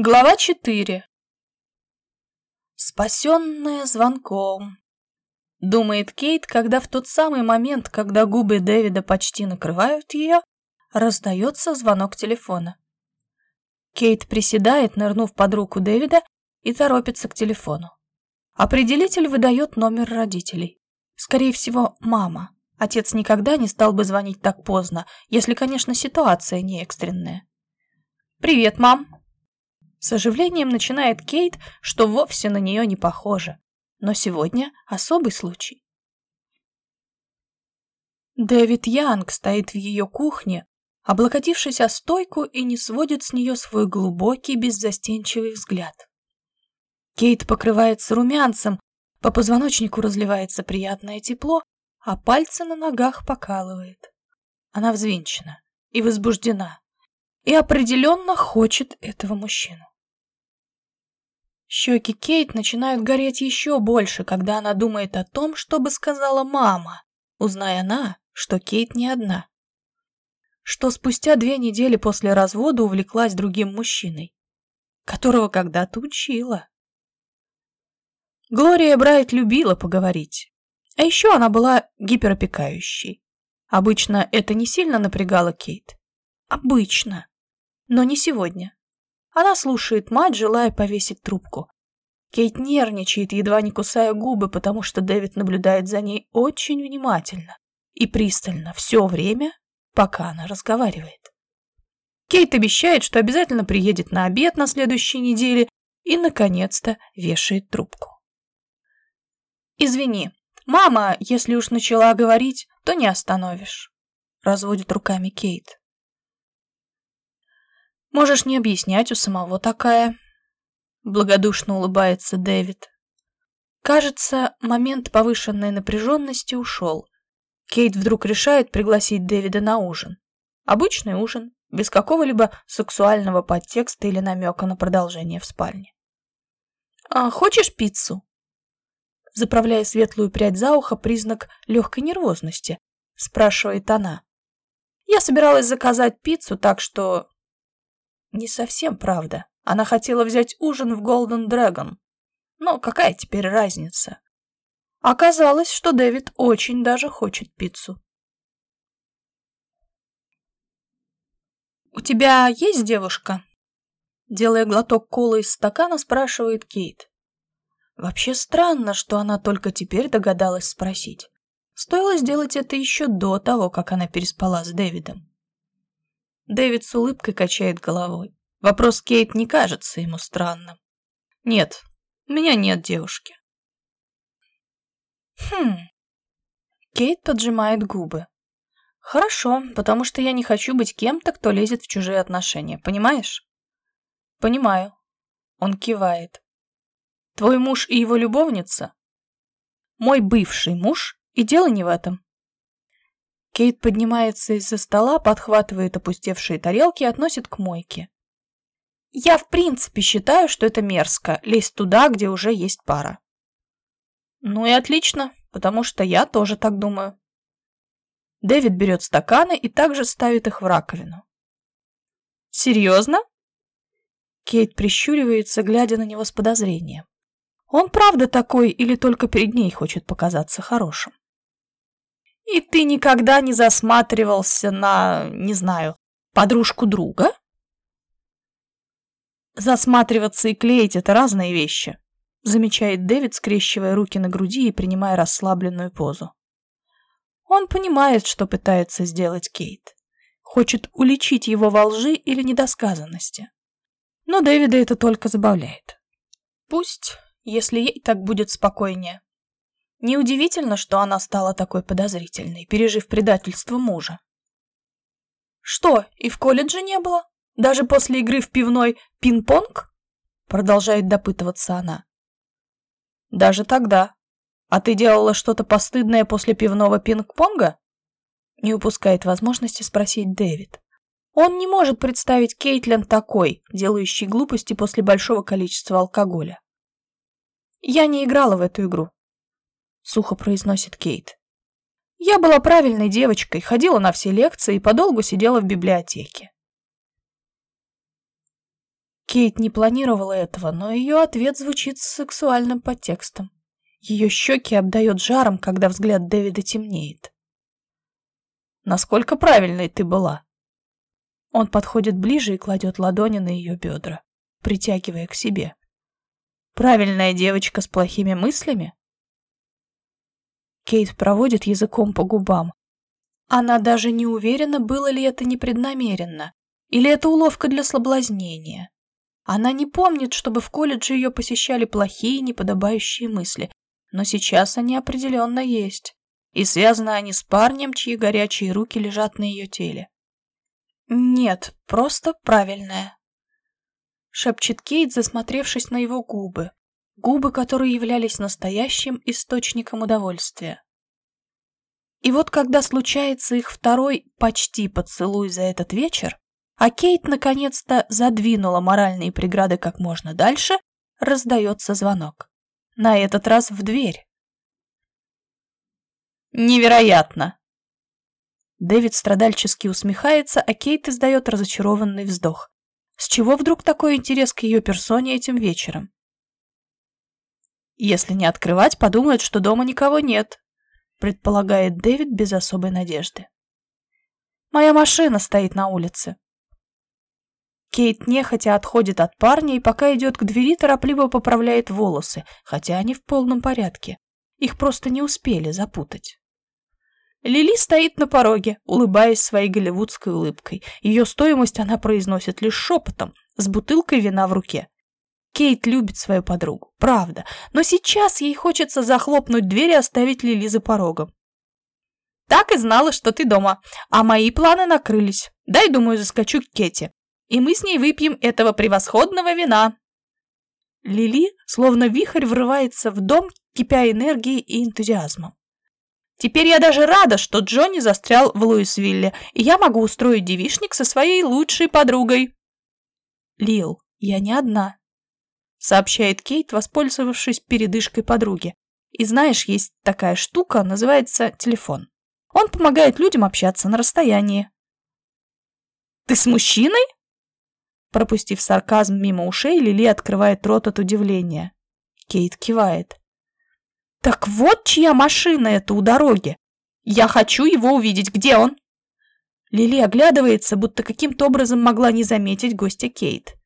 Глава 4 Спасенная звонком. Думает Кейт, когда в тот самый момент, когда губы Дэвида почти накрывают ее, раздается звонок телефона. Кейт приседает, нырнув под руку Дэвида, и торопится к телефону. Определитель выдает номер родителей. Скорее всего, мама. Отец никогда не стал бы звонить так поздно, если, конечно, ситуация не экстренная. «Привет, мам!» С оживлением начинает Кейт, что вовсе на нее не похоже. Но сегодня особый случай. Дэвид Янг стоит в ее кухне, облокотившись о стойку и не сводит с нее свой глубокий, беззастенчивый взгляд. Кейт покрывается румянцем, по позвоночнику разливается приятное тепло, а пальцы на ногах покалывает. Она взвинчена и возбуждена, и определенно хочет этого мужчину. Щеки Кейт начинают гореть еще больше, когда она думает о том, что бы сказала мама, узная она, что Кейт не одна. Что спустя две недели после развода увлеклась другим мужчиной, которого когда-то учила. Глория Брайт любила поговорить. А еще она была гиперопекающей. Обычно это не сильно напрягало Кейт. Обычно. Но не сегодня. Она слушает мать, желая повесить трубку. Кейт нервничает, едва не кусая губы, потому что Дэвид наблюдает за ней очень внимательно и пристально все время, пока она разговаривает. Кейт обещает, что обязательно приедет на обед на следующей неделе и, наконец-то, вешает трубку. «Извини, мама, если уж начала говорить, то не остановишь», — разводит руками Кейт. Можешь не объяснять, у самого такая. Благодушно улыбается Дэвид. Кажется, момент повышенной напряженности ушел. Кейт вдруг решает пригласить Дэвида на ужин. Обычный ужин, без какого-либо сексуального подтекста или намека на продолжение в спальне. «А хочешь пиццу?» Заправляя светлую прядь за ухо, признак легкой нервозности, спрашивает она. «Я собиралась заказать пиццу, так что не совсем правда. Она хотела взять ужин в Golden Dragon. Но какая теперь разница? Оказалось, что Дэвид очень даже хочет пиццу. «У тебя есть девушка?» Делая глоток колы из стакана, спрашивает Кейт. Вообще странно, что она только теперь догадалась спросить. Стоило сделать это еще до того, как она переспала с Дэвидом. Дэвид с улыбкой качает головой. Вопрос Кейт не кажется ему странным. Нет, у меня нет девушки. Хм. Кейт поджимает губы. Хорошо, потому что я не хочу быть кем-то, кто лезет в чужие отношения, понимаешь? Понимаю. Он кивает. Твой муж и его любовница? Мой бывший муж, и дело не в этом. Кейт поднимается из-за стола, подхватывает опустевшие тарелки и относит к мойке. Я в принципе считаю, что это мерзко, лезть туда, где уже есть пара. Ну и отлично, потому что я тоже так думаю. Дэвид берет стаканы и также ставит их в раковину. Серьезно? Кейт прищуривается, глядя на него с подозрением. Он правда такой или только перед ней хочет показаться хорошим? И ты никогда не засматривался на, не знаю, подружку друга? Засматриваться и клеить — это разные вещи, замечает Дэвид, скрещивая руки на груди и принимая расслабленную позу. Он понимает, что пытается сделать Кейт. Хочет уличить его во лжи или недосказанности. Но Дэвида это только забавляет. Пусть, если ей так будет спокойнее. Неудивительно, что она стала такой подозрительной, пережив предательство мужа. Что, и в колледже не было? Даже после игры в пивной пинг-понг? Продолжает допытываться она. Даже тогда. А ты делала что-то постыдное после пивного пинг-понга? Не упускает возможности спросить Дэвид. Он не может представить Кейтлин такой, делающей глупости после большого количества алкоголя. Я не играла в эту игру, сухо произносит Кейт. Я была правильной девочкой, ходила на все лекции и подолгу сидела в библиотеке. Кейт не планировала этого, но ее ответ звучит с сексуальным подтекстом. Ее щеки обдает жаром, когда взгляд Дэвида темнеет. «Насколько правильной ты была?» Он подходит ближе и кладет ладони на ее бедра, притягивая к себе. «Правильная девочка с плохими мыслями?» Кейт проводит языком по губам. Она даже не уверена, было ли это непреднамеренно, или это уловка для соблазнения. Она не помнит, чтобы в колледже ее посещали плохие, неподобающие мысли, но сейчас они определенно есть. И связаны они с парнем, чьи горячие руки лежат на ее теле. «Нет, просто правильная», — шепчет Кейт, засмотревшись на его губы, губы, которые являлись настоящим источником удовольствия. И вот когда случается их второй почти поцелуй за этот вечер, а Кейт наконец-то задвинула моральные преграды как можно дальше, раздается звонок. На этот раз в дверь. «Невероятно!» Дэвид страдальчески усмехается, а Кейт издает разочарованный вздох. С чего вдруг такой интерес к ее персоне этим вечером? Если не открывать, подумают, что дома никого нет, предполагает Дэвид без особой надежды. Моя машина стоит на улице. Кейт нехотя отходит от парня и пока идет к двери, торопливо поправляет волосы, хотя они в полном порядке. Их просто не успели запутать. Лили стоит на пороге, улыбаясь своей голливудской улыбкой. Ее стоимость она произносит лишь шепотом, с бутылкой вина в руке. Кейт любит свою подругу, правда, но сейчас ей хочется захлопнуть дверь и оставить Лили за порогом. Так и знала, что ты дома, а мои планы накрылись. Дай, думаю, заскочу к Кете, и мы с ней выпьем этого превосходного вина. Лили, словно вихрь, врывается в дом, кипя энергией и энтузиазмом. Теперь я даже рада, что Джонни застрял в Луисвилле, и я могу устроить девишник со своей лучшей подругой. Лил, я не одна сообщает Кейт, воспользовавшись передышкой подруги. И знаешь, есть такая штука, называется телефон. Он помогает людям общаться на расстоянии. Ты с мужчиной? Пропустив сарказм мимо ушей, Лили открывает рот от удивления. Кейт кивает. Так вот чья машина это у дороги. Я хочу его увидеть. Где он? Лили оглядывается, будто каким-то образом могла не заметить гостя Кейт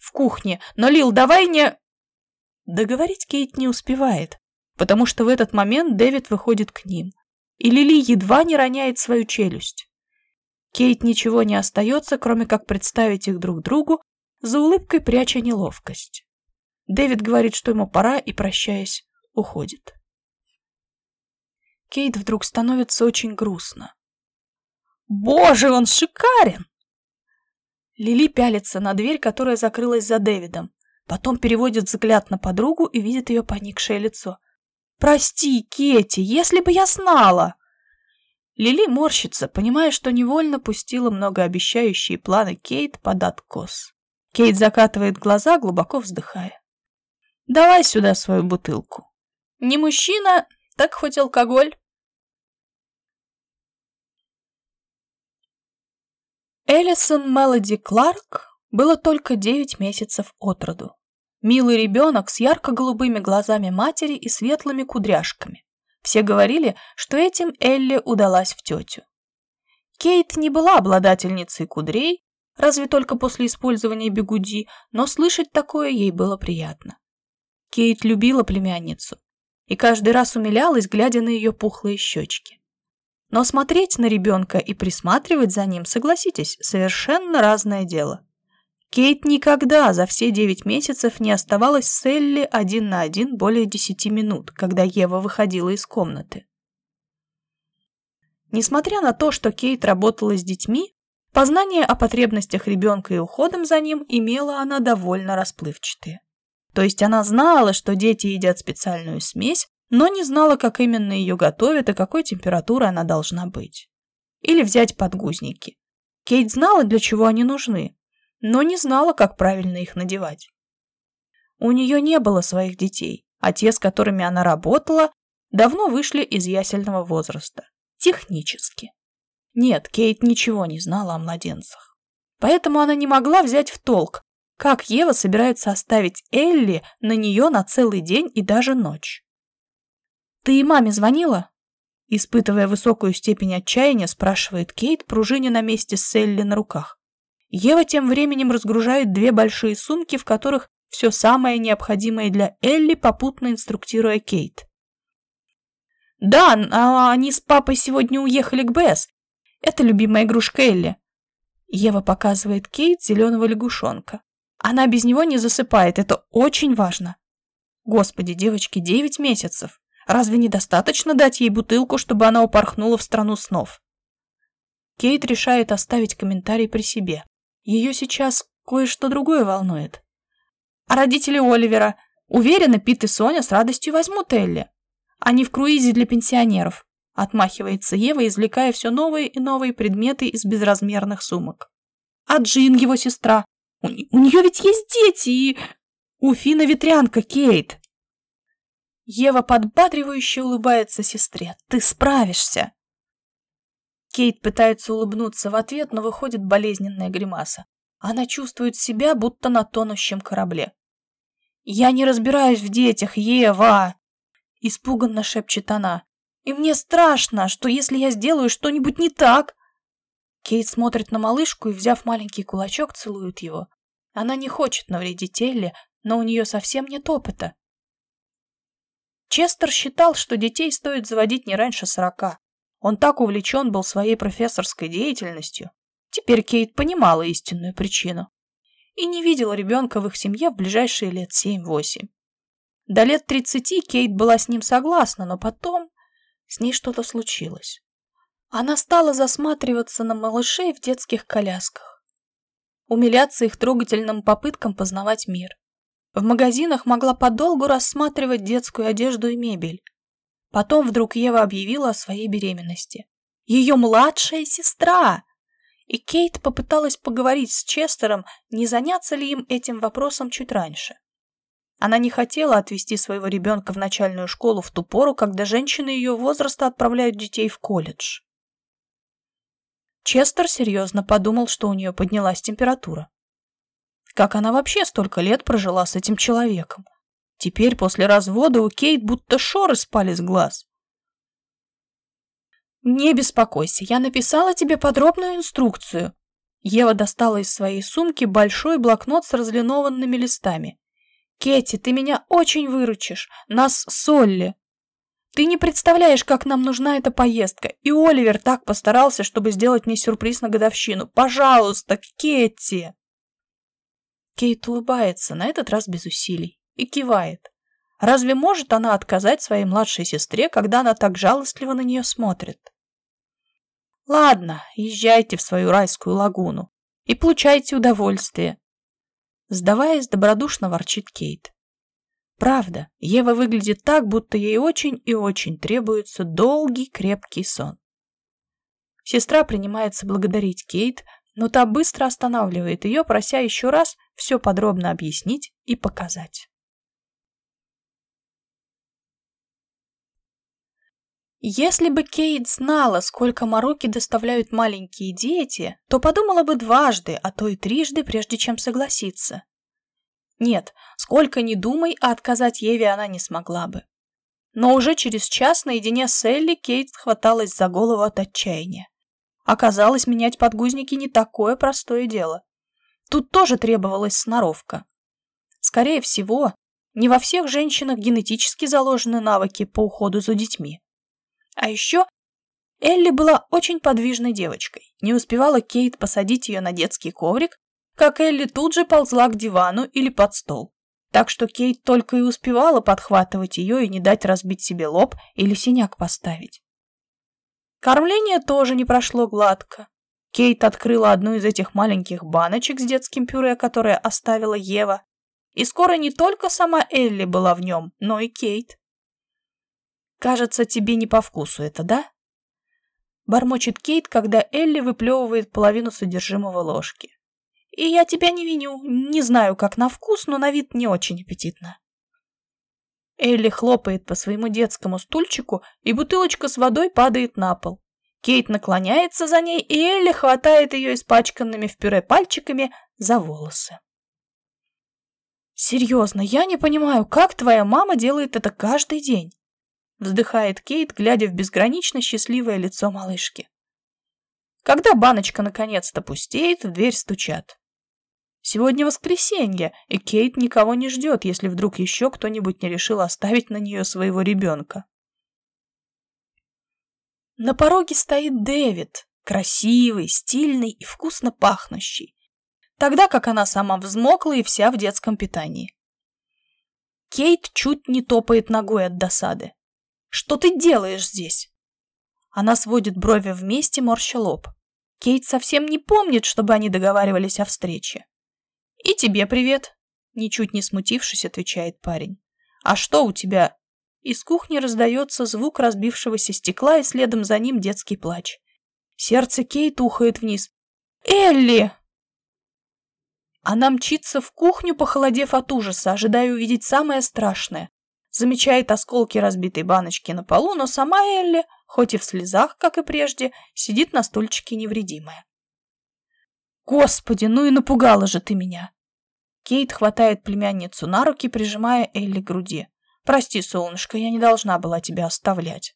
в кухне. Но, Лил, давай не...» Договорить Кейт не успевает, потому что в этот момент Дэвид выходит к ним, и Лили едва не роняет свою челюсть. Кейт ничего не остается, кроме как представить их друг другу, за улыбкой пряча неловкость. Дэвид говорит, что ему пора, и, прощаясь, уходит. Кейт вдруг становится очень грустно. «Боже, он шикарен!» Лили пялится на дверь, которая закрылась за Дэвидом. Потом переводит взгляд на подругу и видит ее поникшее лицо. «Прости, Кетти, если бы я знала!» Лили морщится, понимая, что невольно пустила многообещающие планы Кейт под откос. Кейт закатывает глаза, глубоко вздыхая. «Давай сюда свою бутылку. Не мужчина, так хоть алкоголь». Элисон Мелоди Кларк было только девять месяцев от роду. Милый ребенок с ярко-голубыми глазами матери и светлыми кудряшками. Все говорили, что этим Элли удалась в тетю. Кейт не была обладательницей кудрей, разве только после использования бегуди, но слышать такое ей было приятно. Кейт любила племянницу и каждый раз умилялась, глядя на ее пухлые щечки. Но смотреть на ребенка и присматривать за ним, согласитесь, совершенно разное дело. Кейт никогда за все девять месяцев не оставалась с Элли один на один более десяти минут, когда Ева выходила из комнаты. Несмотря на то, что Кейт работала с детьми, познание о потребностях ребенка и уходом за ним имела она довольно расплывчатые. То есть она знала, что дети едят специальную смесь, но не знала, как именно ее готовят и какой температуры она должна быть. Или взять подгузники. Кейт знала, для чего они нужны, но не знала, как правильно их надевать. У нее не было своих детей, а те, с которыми она работала, давно вышли из ясельного возраста. Технически. Нет, Кейт ничего не знала о младенцах. Поэтому она не могла взять в толк, как Ева собирается оставить Элли на нее на целый день и даже ночь. «Ты и маме звонила?» Испытывая высокую степень отчаяния, спрашивает Кейт, пружиня на месте с Элли на руках. Ева тем временем разгружает две большие сумки, в которых все самое необходимое для Элли, попутно инструктируя Кейт. «Да, а они с папой сегодня уехали к Бесс. Это любимая игрушка Элли». Ева показывает Кейт зеленого лягушонка. Она без него не засыпает, это очень важно. Господи, девочке девять месяцев. Разве недостаточно дать ей бутылку, чтобы она упорхнула в страну снов? Кейт решает оставить комментарий при себе. Ее сейчас кое-что другое волнует. А родители Оливера? Уверена, Пит и Соня с радостью возьмут Элли. Они в круизе для пенсионеров. Отмахивается Ева, извлекая все новые и новые предметы из безразмерных сумок. А Джин, его сестра? У, у нее ведь есть дети и... У Фина ветрянка, Кейт. Ева подбадривающе улыбается сестре. Ты справишься. Кейт пытается улыбнуться в ответ, но выходит болезненная гримаса. Она чувствует себя, будто на тонущем корабле. «Я не разбираюсь в детях, Ева!» Испуганно шепчет она. «И мне страшно, что если я сделаю что-нибудь не так...» Кейт смотрит на малышку и, взяв маленький кулачок, целует его. Она не хочет навредить Элли, но у нее совсем нет опыта. Честер считал, что детей стоит заводить не раньше сорока. Он так увлечен был своей профессорской деятельностью. Теперь Кейт понимала истинную причину. И не видела ребенка в их семье в ближайшие лет семь-восемь. До лет тридцати Кейт была с ним согласна, но потом с ней что-то случилось. Она стала засматриваться на малышей в детских колясках. Умиляться их трогательным попыткам познавать мир. В магазинах могла подолгу рассматривать детскую одежду и мебель. Потом вдруг Ева объявила о своей беременности. Ее младшая сестра! И Кейт попыталась поговорить с Честером, не заняться ли им этим вопросом чуть раньше. Она не хотела отвезти своего ребенка в начальную школу в ту пору, когда женщины ее возраста отправляют детей в колледж. Честер серьезно подумал, что у нее поднялась температура. Как она вообще столько лет прожила с этим человеком? Теперь после развода у Кейт будто шоры спали с глаз. «Не беспокойся, я написала тебе подробную инструкцию». Ева достала из своей сумки большой блокнот с разлинованными листами. «Кетти, ты меня очень выручишь. Нас с Олли. Ты не представляешь, как нам нужна эта поездка. И Оливер так постарался, чтобы сделать мне сюрприз на годовщину. Пожалуйста, Кетти!» Кейт улыбается, на этот раз без усилий и кивает. Разве может она отказать своей младшей сестре, когда она так жалостливо на нее смотрит? Ладно, езжайте в свою райскую лагуну и получайте удовольствие. Сдаваясь, добродушно ворчит Кейт. Правда, Ева выглядит так, будто ей очень и очень требуется долгий крепкий сон. Сестра принимается благодарить Кейт, но та быстро останавливает ее, прося еще раз все подробно объяснить и показать. Если бы Кейт знала, сколько мороки доставляют маленькие дети, то подумала бы дважды, а то и трижды, прежде чем согласиться. Нет, сколько ни думай, а отказать Еве она не смогла бы. Но уже через час наедине с Элли Кейт хваталась за голову от отчаяния. Оказалось, менять подгузники не такое простое дело. Тут тоже требовалась сноровка. Скорее всего, не во всех женщинах генетически заложены навыки по уходу за детьми. А еще Элли была очень подвижной девочкой. Не успевала Кейт посадить ее на детский коврик, как Элли тут же ползла к дивану или под стол. Так что Кейт только и успевала подхватывать ее и не дать разбить себе лоб или синяк поставить. Кормление тоже не прошло гладко. Кейт открыла одну из этих маленьких баночек с детским пюре, которое оставила Ева. И скоро не только сама Элли была в нем, но и Кейт. «Кажется, тебе не по вкусу это, да?» Бормочет Кейт, когда Элли выплевывает половину содержимого ложки. «И я тебя не виню. Не знаю, как на вкус, но на вид не очень аппетитно». Элли хлопает по своему детскому стульчику, и бутылочка с водой падает на пол. Кейт наклоняется за ней, и Элли хватает ее испачканными в пюре пальчиками за волосы. «Серьезно, я не понимаю, как твоя мама делает это каждый день?» Вздыхает Кейт, глядя в безгранично счастливое лицо малышки. Когда баночка наконец-то пустеет, в дверь стучат. Сегодня воскресенье, и Кейт никого не ждет, если вдруг еще кто-нибудь не решил оставить на нее своего ребенка. На пороге стоит Дэвид, красивый, стильный и вкусно пахнущий, тогда как она сама взмокла и вся в детском питании. Кейт чуть не топает ногой от досады. «Что ты делаешь здесь?» Она сводит брови вместе, морща лоб. Кейт совсем не помнит, чтобы они договаривались о встрече. «И тебе привет», — ничуть не смутившись, отвечает парень. «А что у тебя?» Из кухни раздается звук разбившегося стекла, и следом за ним детский плач. Сердце Кейт ухает вниз. «Элли!» Она мчится в кухню, похолодев от ужаса, ожидая увидеть самое страшное. Замечает осколки разбитой баночки на полу, но сама Элли, хоть и в слезах, как и прежде, сидит на стульчике невредимая. «Господи, ну и напугала же ты меня!» Кейт хватает племянницу на руки, прижимая Элли к груди. «Прости, солнышко, я не должна была тебя оставлять».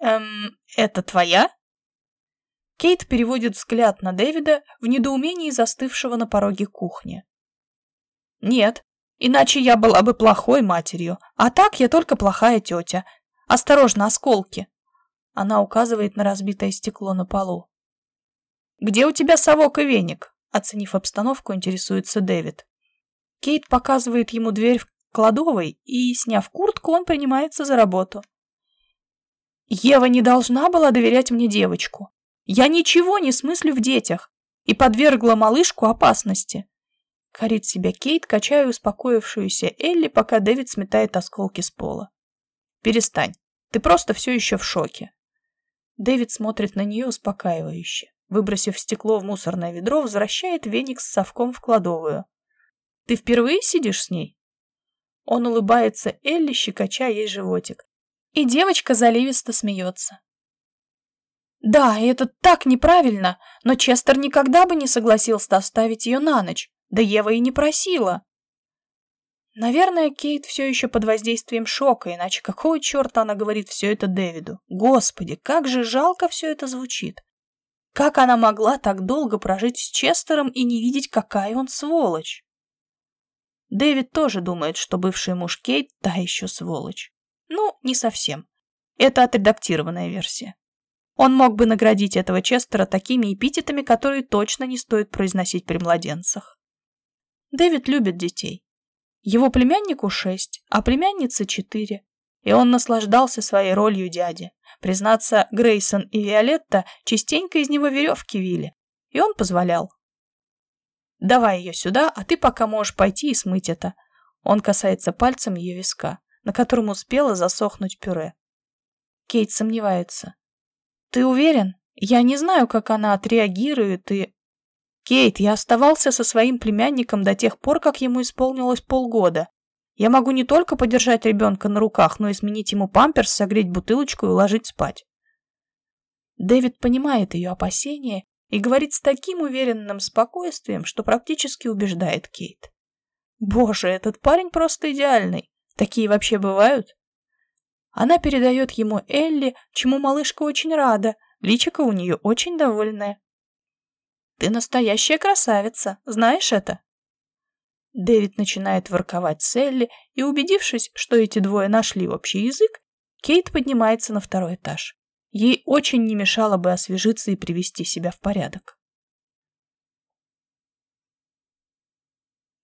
«Эм, это твоя?» Кейт переводит взгляд на Дэвида в недоумении застывшего на пороге кухни. «Нет, иначе я была бы плохой матерью, а так я только плохая тетя. Осторожно, осколки!» Она указывает на разбитое стекло на полу. «Где у тебя совок и веник?» Оценив обстановку, интересуется Дэвид. Кейт показывает ему дверь кладовой, и, сняв куртку, он принимается за работу. Ева не должна была доверять мне девочку. Я ничего не смыслю в детях и подвергла малышку опасности. Корит себя Кейт, качая успокоившуюся Элли, пока Дэвид сметает осколки с пола. «Перестань. Ты просто все еще в шоке». Дэвид смотрит на нее успокаивающе. Выбросив стекло в мусорное ведро, возвращает веник с совком в кладовую. «Ты впервые сидишь с ней?» Он улыбается Элли, щекоча ей животик. И девочка заливисто смеется. Да, это так неправильно, но Честер никогда бы не согласился оставить ее на ночь, да Ева и не просила. Наверное, Кейт все еще под воздействием шока, иначе какого черта она говорит все это Дэвиду? Господи, как же жалко все это звучит. Как она могла так долго прожить с Честером и не видеть, какая он сволочь? Дэвид тоже думает, что бывший муж Кейт та еще сволочь. Ну, не совсем. Это отредактированная версия. Он мог бы наградить этого Честера такими эпитетами, которые точно не стоит произносить при младенцах. Дэвид любит детей. Его племяннику шесть, а племяннице четыре. И он наслаждался своей ролью дяди. Признаться, Грейсон и Виолетта частенько из него веревки вили. И он позволял. «Давай ее сюда, а ты пока можешь пойти и смыть это». Он касается пальцем ее виска, на котором успела засохнуть пюре. Кейт сомневается. Ты уверен? Я не знаю, как она отреагирует и... Кейт, я оставался со своим племянником до тех пор, как ему исполнилось полгода. Я могу не только подержать ребенка на руках, но и сменить ему памперс, согреть бутылочку и уложить спать. Дэвид понимает ее опасения и говорит с таким уверенным спокойствием, что практически убеждает Кейт. Боже, этот парень просто идеальный. Такие вообще бывают? Она передает ему Элли, чему малышка очень рада. Личико у нее очень довольное. «Ты настоящая красавица, знаешь это?» Дэвид начинает ворковать с Элли, и, убедившись, что эти двое нашли общий язык, Кейт поднимается на второй этаж. Ей очень не мешало бы освежиться и привести себя в порядок.